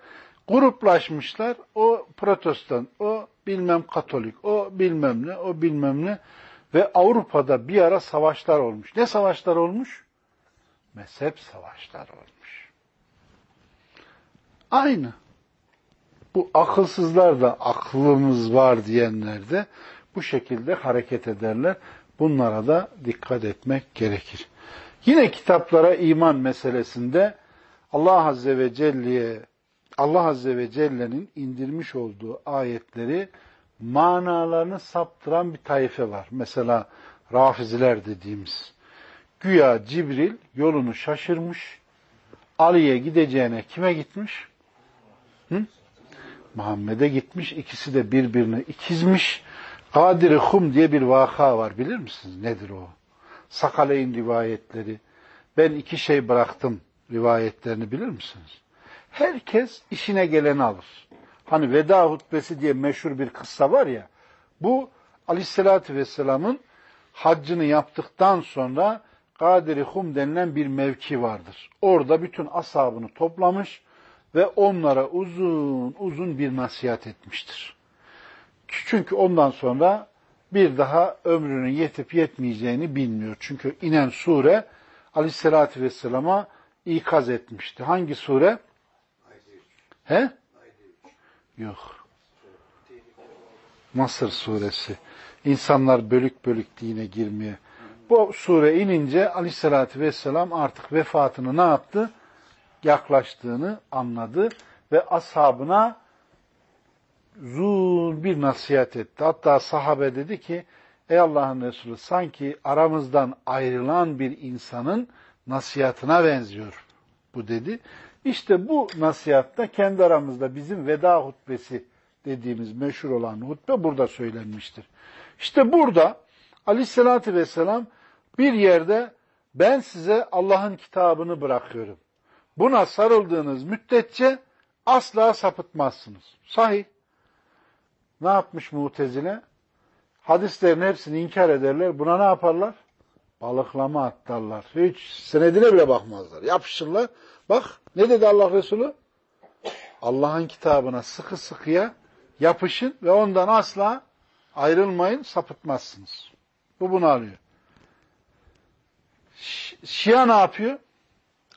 Gruplaşmışlar. O protestan, o bilmem katolik, o bilmem ne, o bilmem ne. Ve Avrupa'da bir ara savaşlar olmuş. Ne savaşlar olmuş? Mezhep savaşlar olmuş. Aynı. Bu akılsızlar da aklımız var diyenler de bu şekilde hareket ederler. Bunlara da dikkat etmek gerekir. Yine kitaplara iman meselesinde Allah Azze ve Celle'ye Allah Azze ve Celle'nin indirmiş olduğu ayetleri manalarını saptıran bir tayfe var. Mesela Rafiziler dediğimiz. Güya Cibril yolunu şaşırmış. Ali'ye gideceğine kime gitmiş? Hı? Muhammed'e gitmiş. İkisi de birbirine ikizmiş. Kadir-i Hum diye bir vaka var. Bilir misiniz? Nedir o? Sakaleyn rivayetleri. Ben iki şey bıraktım rivayetlerini bilir misiniz? Herkes işine geleni alır. Hani veda hutbesi diye meşhur bir kıssa var ya, bu aleyhissalatü vesselamın haccını yaptıktan sonra Kadiri Hum denilen bir mevki vardır. Orada bütün ashabını toplamış ve onlara uzun uzun bir nasihat etmiştir. Çünkü ondan sonra bir daha ömrünün yetip yetmeyeceğini bilmiyor. Çünkü inen sure aleyhissalatü vesselama ikaz etmişti. Hangi sure? He? Yok. Mısır suresi. İnsanlar bölük bölük dine girmeye. Bu sure inince aleyhissalatü vesselam artık vefatını ne yaptı? Yaklaştığını anladı ve ashabına zul bir nasihat etti. Hatta sahabe dedi ki, ey Allah'ın Resulü sanki aramızdan ayrılan bir insanın nasihatına benziyor bu dedi. İşte bu nasihatta kendi aramızda bizim veda hutbesi dediğimiz meşhur olan hutbe burada söylenmiştir. İşte burada aleyhissalatü vesselam bir yerde ben size Allah'ın kitabını bırakıyorum. Buna sarıldığınız müddetçe asla sapıtmazsınız. Sahih. Ne yapmış mutezile? Hadislerin hepsini inkar ederler. Buna ne yaparlar? Balıklama atlarlar. Hiç senedine bile bakmazlar. Yapışırlar. Bak ne dedi Allah Resulü? Allah'ın kitabına sıkı sıkıya yapışın ve ondan asla ayrılmayın, sapıtmazsınız. Bu bunu alıyor. Şia ne yapıyor?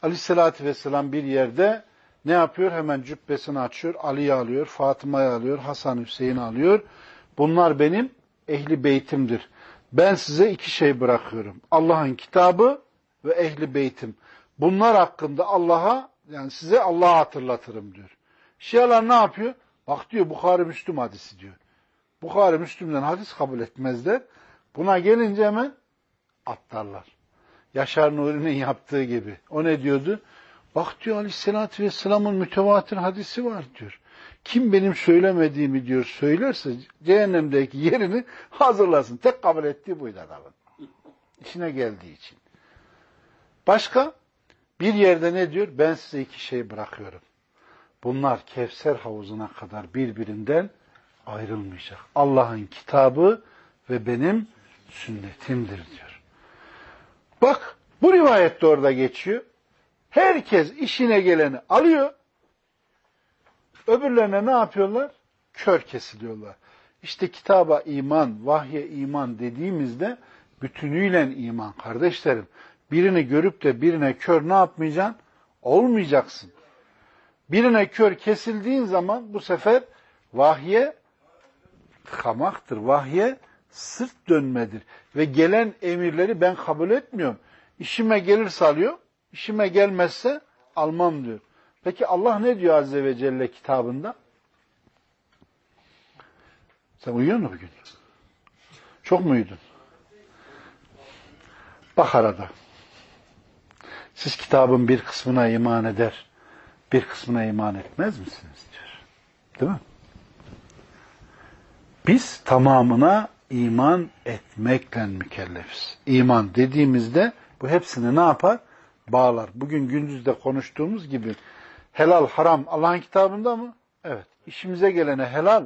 Aleyhissalatü vesselam bir yerde ne yapıyor? Hemen cübbesini açıyor, Ali'yi alıyor, Fatıma'yı alıyor, Hasan Hüseyin'i alıyor. Bunlar benim ehli beytimdir. Ben size iki şey bırakıyorum. Allah'ın kitabı ve ehli beytim. Bunlar hakkında Allah'a yani size Allah'a hatırlatırım diyor. Şialar ne yapıyor? Bak diyor Bukhari Müslüm hadisi diyor. Bukhari Müslüm'den hadis kabul etmezler. Buna gelince hemen atlarlar. Yaşar Nuri'nin yaptığı gibi. O ne diyordu? Bak diyor Aleyhisselatü Vesselam'ın mütevatir hadisi var diyor. Kim benim söylemediğimi diyor söylerse cehennemdeki yerini hazırlasın. Tek kabul ettiği buydu adamın. İşine geldiği için. Başka? Bir yerde ne diyor? Ben size iki şey bırakıyorum. Bunlar Kevser havuzuna kadar birbirinden ayrılmayacak. Allah'ın kitabı ve benim sünnetimdir diyor. Bak bu rivayette orada geçiyor. Herkes işine geleni alıyor. Öbürlerine ne yapıyorlar? Kör kesiliyorlar. İşte kitaba iman, vahye iman dediğimizde bütünüyle iman kardeşlerim. Birini görüp de birine kör ne yapmayacaksın? Olmayacaksın. Birine kör kesildiğin zaman bu sefer vahye tıkamaktır. Vahye sırt dönmedir. Ve gelen emirleri ben kabul etmiyorum. İşime gelirse alıyor, işime gelmezse almam diyor. Peki Allah ne diyor Azze ve Celle kitabında? Sen uyuyor musun bugün? Çok mu uyudun? Bak arada. Siz kitabın bir kısmına iman eder, bir kısmına iman etmez misiniz diyor. Değil mi? Biz tamamına iman etmekle mükellefiz. İman dediğimizde bu hepsini ne yapar? Bağlar. Bugün gündüzde konuştuğumuz gibi helal haram Allah'ın kitabında mı? Evet. İşimize gelene helal,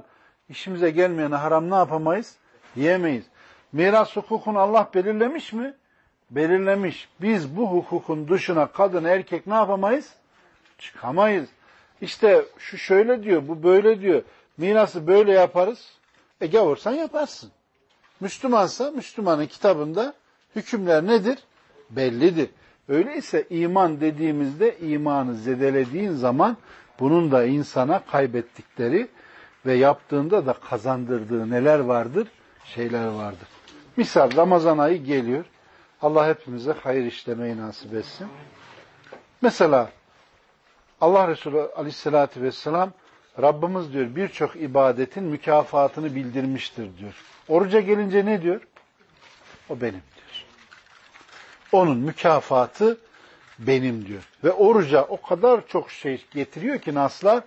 işimize gelmeyene haram ne yapamayız? Yiyemeyiz. Miras hukukunu Allah belirlemiş mi? Belirlemiş. Biz bu hukukun dışına kadın erkek ne yapamayız? Çıkamayız. İşte şu şöyle diyor, bu böyle diyor. Mirası böyle yaparız. E gavursan yaparsın. Müslümansa Müslümanın kitabında hükümler nedir? Bellidir. Öyleyse iman dediğimizde imanı zedelediğin zaman bunun da insana kaybettikleri ve yaptığında da kazandırdığı neler vardır? Şeyler vardır. Misal Ramazan ayı geliyor. Allah hepimize hayır işlemeyi nasip etsin. Mesela Allah Resulü aleyhissalatü vesselam Rabbimiz diyor birçok ibadetin mükafatını bildirmiştir diyor. Oruca gelince ne diyor? O benim. Onun mükafatı benim diyor. Ve oruca o kadar çok şey getiriyor ki naslar,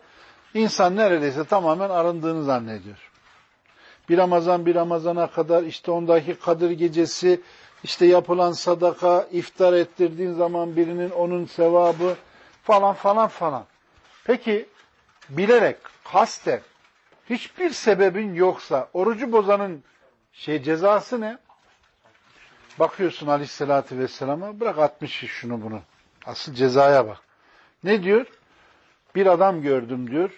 insan neredeyse tamamen arındığını zannediyor. Bir Ramazan bir Ramazana kadar işte ondaki Kadir gecesi, işte yapılan sadaka, iftar ettirdiğin zaman birinin onun sevabı falan falan falan. Peki bilerek, kasten, hiçbir sebebin yoksa orucu bozanın şey cezası ne? Bakıyorsun aleyhissalatü vesselama bırak 60 şunu bunu. Asıl cezaya bak. Ne diyor? Bir adam gördüm diyor.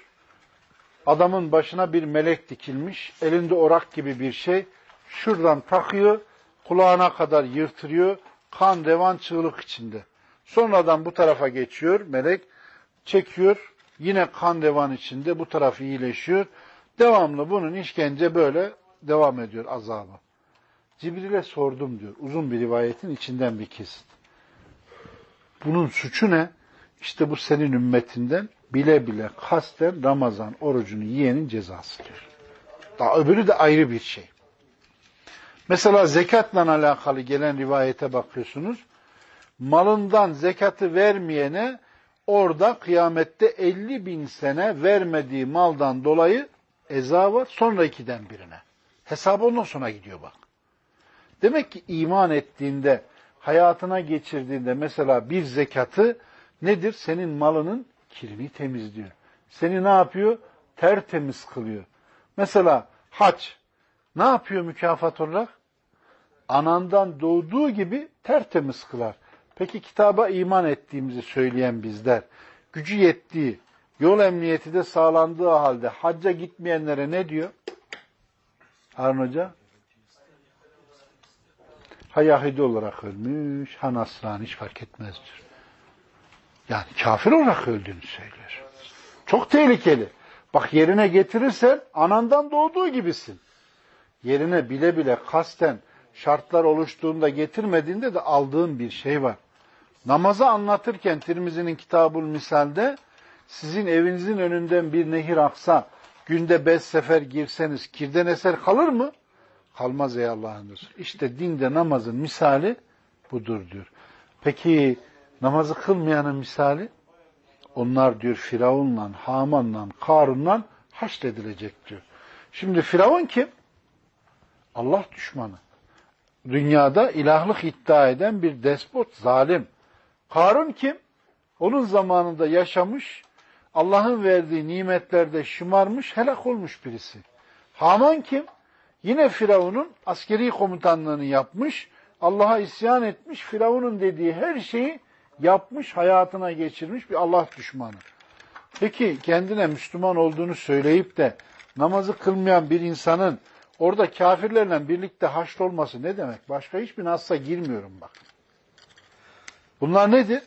Adamın başına bir melek dikilmiş. Elinde orak gibi bir şey. Şuradan takıyor. Kulağına kadar yırtırıyor. Kan revan çığlık içinde. Sonradan bu tarafa geçiyor. Melek çekiyor. Yine kan revan içinde. Bu taraf iyileşiyor. Devamlı bunun işkence böyle devam ediyor azabı. Cibril'e sordum diyor. Uzun bir rivayetin içinden bir kesit. Bunun suçu ne? İşte bu senin ümmetinden bile bile kasten Ramazan orucunu yiyenin cezası diyor. Daha öbürü de ayrı bir şey. Mesela zekatla alakalı gelen rivayete bakıyorsunuz. Malından zekatı vermeyene orada kıyamette 50 bin sene vermediği maldan dolayı eza var. Sonra ikiden birine. Hesabı ondan sonra gidiyor bak. Demek ki iman ettiğinde, hayatına geçirdiğinde mesela bir zekatı nedir? Senin malının kirini temizliyor. Seni ne yapıyor? Tertemiz kılıyor. Mesela hac. Ne yapıyor mükafat olarak? Anandan doğduğu gibi tertemiz kılar. Peki kitaba iman ettiğimizi söyleyen bizler, gücü yettiği, yol emniyeti de sağlandığı halde hacca gitmeyenlere ne diyor? Harun Hoca? Ha Yahudi olarak ölmüş, ha Nasrani hiç fark etmezdir. Yani kafir olarak öldüğünü söylüyor. Çok tehlikeli. Bak yerine getirirsen anandan doğduğu gibisin. Yerine bile bile kasten şartlar oluştuğunda getirmediğinde de aldığın bir şey var. Namazı anlatırken Tirmizi'nin kitabul misalde sizin evinizin önünden bir nehir aksa, günde beş sefer girseniz kirden eser kalır mı? Kalmaz ey Allah'ın Resulü. İşte dinde namazın misali budur diyor. Peki namazı kılmayanın misali? Onlar diyor Firavun'la, Haman'la, Karun'la haşredilecek diyor. Şimdi Firavun kim? Allah düşmanı. Dünyada ilahlık iddia eden bir despot, zalim. Karun kim? Onun zamanında yaşamış, Allah'ın verdiği nimetlerde şımarmış, helak olmuş birisi. Haman kim? Yine Firavun'un askeri komutanlığını yapmış, Allah'a isyan etmiş, Firavun'un dediği her şeyi yapmış, hayatına geçirmiş bir Allah düşmanı. Peki kendine Müslüman olduğunu söyleyip de namazı kılmayan bir insanın orada kafirlerle birlikte haşrolması ne demek? Başka hiçbir nasla girmiyorum bak. Bunlar nedir?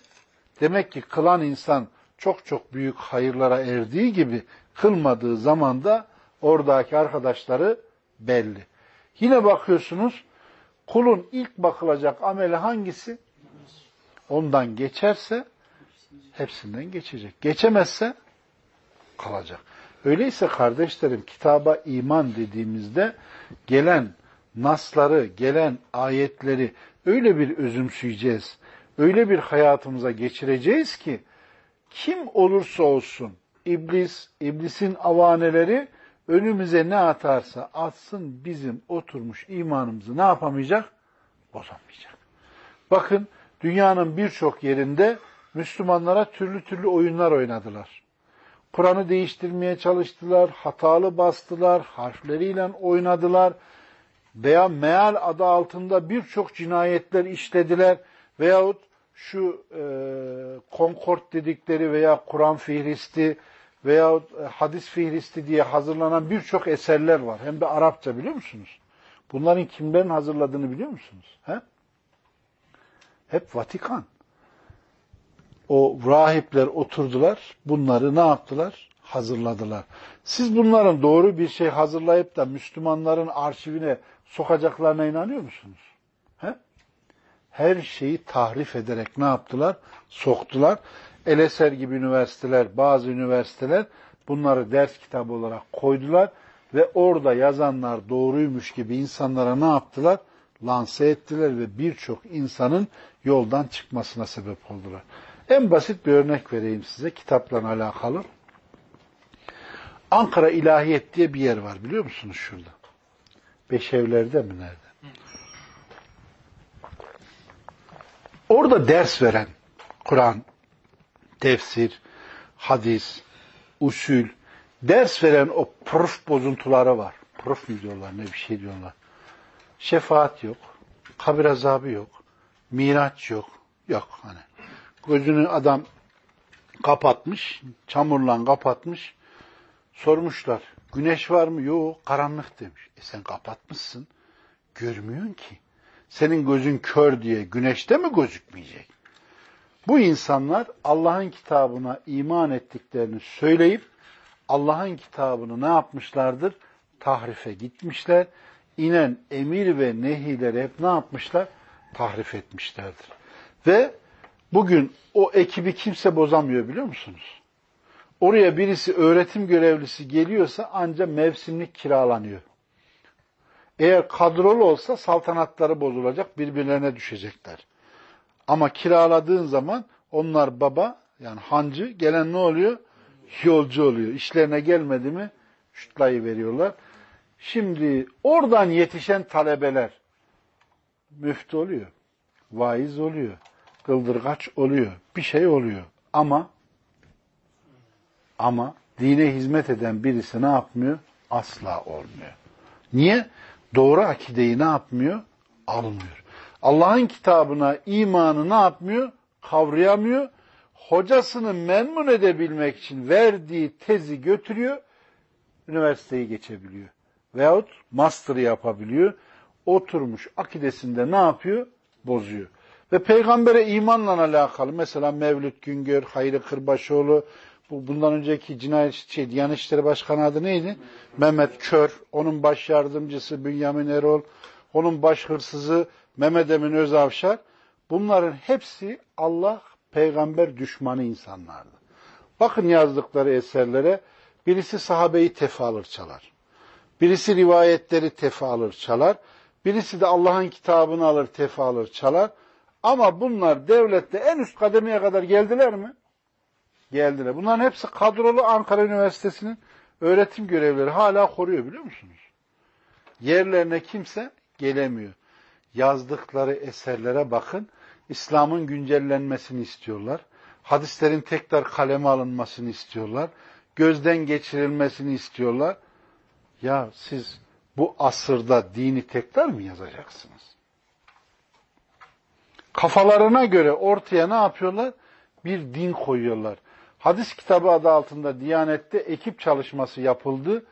Demek ki kılan insan çok çok büyük hayırlara erdiği gibi kılmadığı zaman da oradaki arkadaşları belli. Yine bakıyorsunuz kulun ilk bakılacak ameli hangisi? Ondan geçerse hepsinden geçecek. Geçemezse kalacak. Öyleyse kardeşlerim kitaba iman dediğimizde gelen nasları, gelen ayetleri öyle bir özümseyeceğiz, öyle bir hayatımıza geçireceğiz ki kim olursa olsun iblis, iblisin avaneleri önümüze ne atarsa atsın bizim oturmuş imanımızı ne yapamayacak? Bozamayacak. Bakın dünyanın birçok yerinde Müslümanlara türlü türlü oyunlar oynadılar. Kur'an'ı değiştirmeye çalıştılar, hatalı bastılar, harfleriyle oynadılar veya meal adı altında birçok cinayetler işlediler veyahut şu e, Concord dedikleri veya Kur'an fihristi veya e, hadis fihristi diye hazırlanan birçok eserler var. Hem de Arapça biliyor musunuz? Bunların kimlerin hazırladığını biliyor musunuz? He? Hep Vatikan. O rahipler oturdular, bunları ne yaptılar? Hazırladılar. Siz bunların doğru bir şey hazırlayıp da Müslümanların arşivine sokacaklarına inanıyor musunuz? He? Her şeyi tahrif ederek ne yaptılar? Soktular. Eleser gibi üniversiteler, bazı üniversiteler bunları ders kitabı olarak koydular ve orada yazanlar doğruymuş gibi insanlara ne yaptılar? Lanse ettiler ve birçok insanın yoldan çıkmasına sebep oldular. En basit bir örnek vereyim size kitapla alakalı. Ankara İlahiyet diye bir yer var biliyor musunuz şurada? Beşevlerde mi nerede? Orada ders veren Kur'an, tefsir, hadis, usul, ders veren o pırf bozuntuları var. Pırf mı diyorlar ne bir şey diyorlar. Şefaat yok, kabir azabı yok, miraç yok, yok hani. Gözünü adam kapatmış, çamurla kapatmış. Sormuşlar, güneş var mı? Yok, karanlık demiş. E sen kapatmışsın, görmüyorsun ki. Senin gözün kör diye güneşte mi gözükmeyecek? Bu insanlar Allah'ın kitabına iman ettiklerini söyleyip Allah'ın kitabını ne yapmışlardır? Tahrife gitmişler. İnen emir ve nehileri hep ne yapmışlar? Tahrif etmişlerdir. Ve bugün o ekibi kimse bozamıyor biliyor musunuz? Oraya birisi öğretim görevlisi geliyorsa ancak mevsimlik kiralanıyor. Eğer kadrolu olsa saltanatları bozulacak, birbirlerine düşecekler. Ama kiraladığın zaman onlar baba, yani hancı, gelen ne oluyor? Yolcu oluyor. İşlerine gelmedi mi şutlayı veriyorlar. Şimdi oradan yetişen talebeler müftü oluyor, vaiz oluyor, kıldırgaç oluyor, bir şey oluyor. Ama ama dine hizmet eden birisi ne yapmıyor? Asla olmuyor. Niye? Doğru akideyi ne yapmıyor? Almıyor. Allah'ın kitabına imanı ne yapmıyor? Kavrayamıyor. Hocasını memnun edebilmek için verdiği tezi götürüyor. Üniversiteyi geçebiliyor. Veyahut master yapabiliyor. Oturmuş akidesinde ne yapıyor? Bozuyor. Ve peygambere imanla alakalı mesela Mevlüt Güngör, Hayri Kırbaşoğlu, bu bundan önceki cinayet şey, Diyanet Başkanı adı neydi? Mehmet Kör, onun baş yardımcısı Bünyamin Erol, onun baş hırsızı Mehmet Emin Özavşar. Bunların hepsi Allah peygamber düşmanı insanlardı. Bakın yazdıkları eserlere birisi sahabeyi tefe alır çalar. Birisi rivayetleri tefe alır çalar. Birisi de Allah'ın kitabını alır tefe alır çalar. Ama bunlar devlette en üst kademeye kadar geldiler mi? Geldiler. Bunların hepsi kadrolu Ankara Üniversitesi'nin öğretim görevlileri hala koruyor biliyor musunuz? Yerlerine kimse gelemiyor. Yazdıkları eserlere bakın. İslam'ın güncellenmesini istiyorlar. Hadislerin tekrar kaleme alınmasını istiyorlar. Gözden geçirilmesini istiyorlar. Ya siz bu asırda dini tekrar mı yazacaksınız? Kafalarına göre ortaya ne yapıyorlar? Bir din koyuyorlar. Hadis kitabı adı altında Diyanet'te ekip çalışması yapıldı.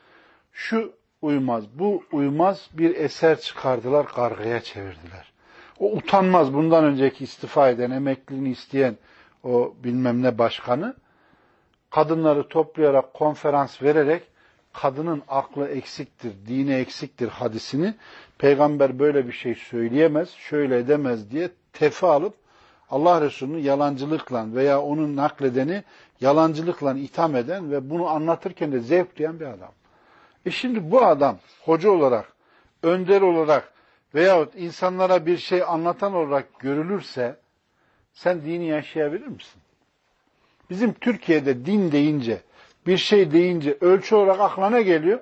Şu uymaz, bu uymaz bir eser çıkardılar, kargaya çevirdiler. O utanmaz bundan önceki istifa eden, emekliliğini isteyen o bilmem ne başkanı kadınları toplayarak konferans vererek kadının aklı eksiktir, dini eksiktir hadisini peygamber böyle bir şey söyleyemez, şöyle edemez diye tefe alıp Allah Resulü'nü yalancılıkla veya onun nakledeni yalancılıkla itham eden ve bunu anlatırken de zevk duyan bir adam. E şimdi bu adam hoca olarak, önder olarak veyahut insanlara bir şey anlatan olarak görülürse sen dini yaşayabilir misin? Bizim Türkiye'de din deyince, bir şey deyince ölçü olarak aklına ne geliyor?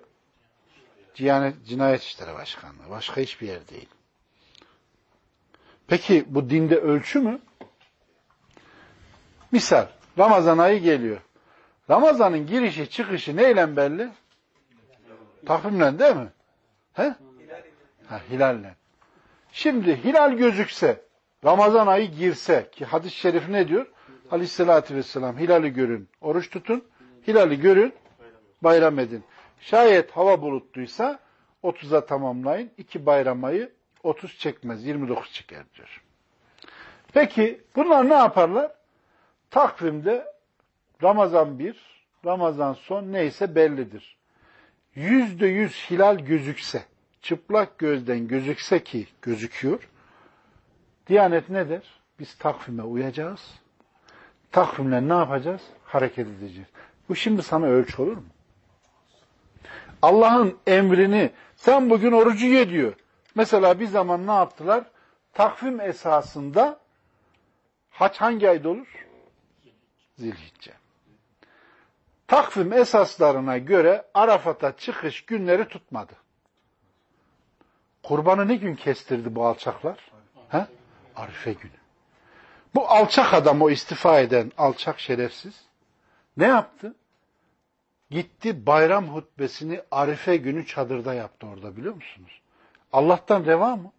Cihanet, Cinayet İşleri Başkanlığı. Başka hiçbir yer değil. Peki bu dinde ölçü mü? Misal Ramazan ayı geliyor. Ramazanın girişi çıkışı neyle belli? Takvimle değil mi? He? Ha, hilalle. Şimdi hilal gözükse, Ramazan ayı girse ki hadis-i şerif ne diyor? Aleyhissalatü vesselam hilali görün, oruç tutun, hilali görün, bayram edin. Şayet hava bulutluysa 30'a tamamlayın, iki bayram ayı 30 çekmez, 29 çeker diyor. Peki bunlar ne yaparlar? Takvimde Ramazan 1, Ramazan son neyse bellidir. Yüzde yüz hilal gözükse, çıplak gözden gözükse ki gözüküyor, Diyanet nedir? Biz takvime uyacağız. Takvimle ne yapacağız? Hareket edeceğiz. Bu şimdi sana ölçü olur mu? Allah'ın emrini sen bugün orucu ye diyor. Mesela bir zaman ne yaptılar? Takvim esasında haç hangi ayda olur? Zilhicce. Takvim esaslarına göre Arafat'a çıkış günleri tutmadı. Kurbanı ne gün kestirdi bu alçaklar? He? Arife günü. Bu alçak adam, o istifa eden alçak şerefsiz ne yaptı? Gitti bayram hutbesini Arife günü çadırda yaptı orada biliyor musunuz? Allah'tan reva mı?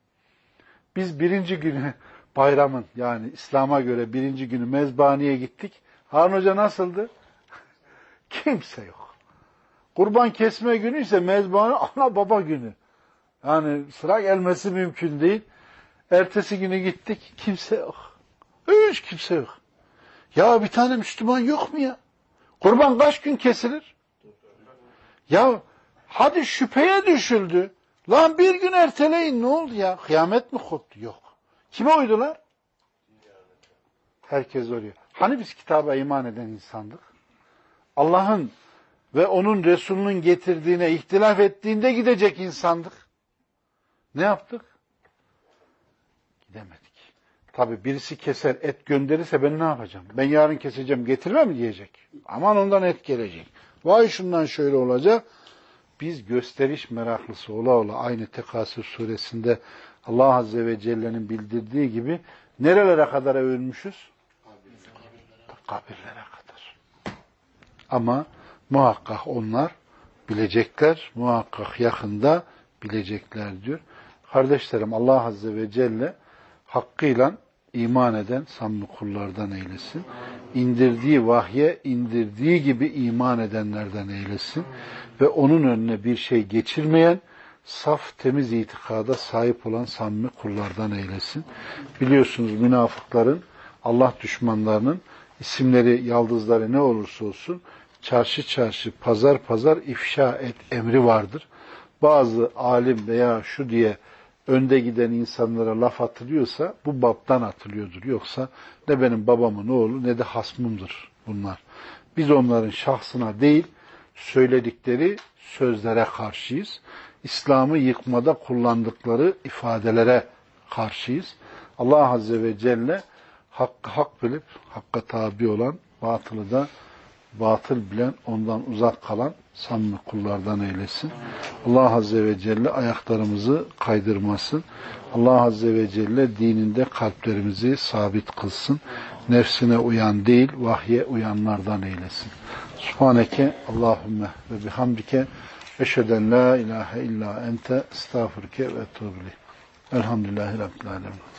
Biz birinci günü bayramın yani İslam'a göre birinci günü mezbaniye gittik. Harun Hoca nasıldı? Kimse yok. Kurban kesme günü ise mezbani ana baba günü. Yani sıra gelmesi mümkün değil. Ertesi günü gittik. Kimse yok. Hiç kimse yok. Ya bir tane Müslüman yok mu ya? Kurban kaç gün kesilir? Ya hadi şüpheye düşüldü. Lan bir gün erteleyin ne oldu ya? Kıyamet mi koptu? Yok. Kime uydular? Herkes oluyor. Hani biz kitaba iman eden insandık? Allah'ın ve onun Resulünün getirdiğine ihtilaf ettiğinde gidecek insandık. Ne yaptık? Gidemedik. Tabi birisi keser et gönderirse ben ne yapacağım? Ben yarın keseceğim getirme mi diyecek. Aman ondan et gelecek. Vay şundan şöyle olacak. Biz gösteriş meraklısı ola ola aynı Tekasür suresinde Allah Azze ve Celle'nin bildirdiği gibi nerelere kadar övülmüşüz? Kabirlere kadar. Ama muhakkak onlar bilecekler, muhakkak yakında bilecekler diyor. Kardeşlerim Allah Azze ve Celle hakkıyla iman eden samimi kullardan eylesin. İndirdiği vahye indirdiği gibi iman edenlerden eylesin. Ve onun önüne bir şey geçirmeyen, saf temiz itikada sahip olan samimi kullardan eylesin. Biliyorsunuz münafıkların, Allah düşmanlarının isimleri, yaldızları ne olursa olsun çarşı çarşı, pazar pazar ifşa et emri vardır. Bazı alim veya şu diye önde giden insanlara laf atılıyorsa bu babdan atılıyordur. Yoksa ne benim babamın oğlu ne de hasmımdır bunlar. Biz onların şahsına değil söyledikleri sözlere karşıyız. İslam'ı yıkmada kullandıkları ifadelere karşıyız. Allah Azze ve Celle hakkı hak bilip hakka tabi olan batılı da batıl bilen ondan uzak kalan samimi kullardan eylesin. Allah Azze ve Celle ayaklarımızı kaydırmasın. Allah Azze ve Celle dininde kalplerimizi sabit kılsın. Nefsine uyan değil, vahye uyanlardan eylesin. Subhaneke Allahümme ve bihamdike eşheden la ilahe illa ente estağfurke ve etubili. Elhamdülillahi Rabbil Alemin.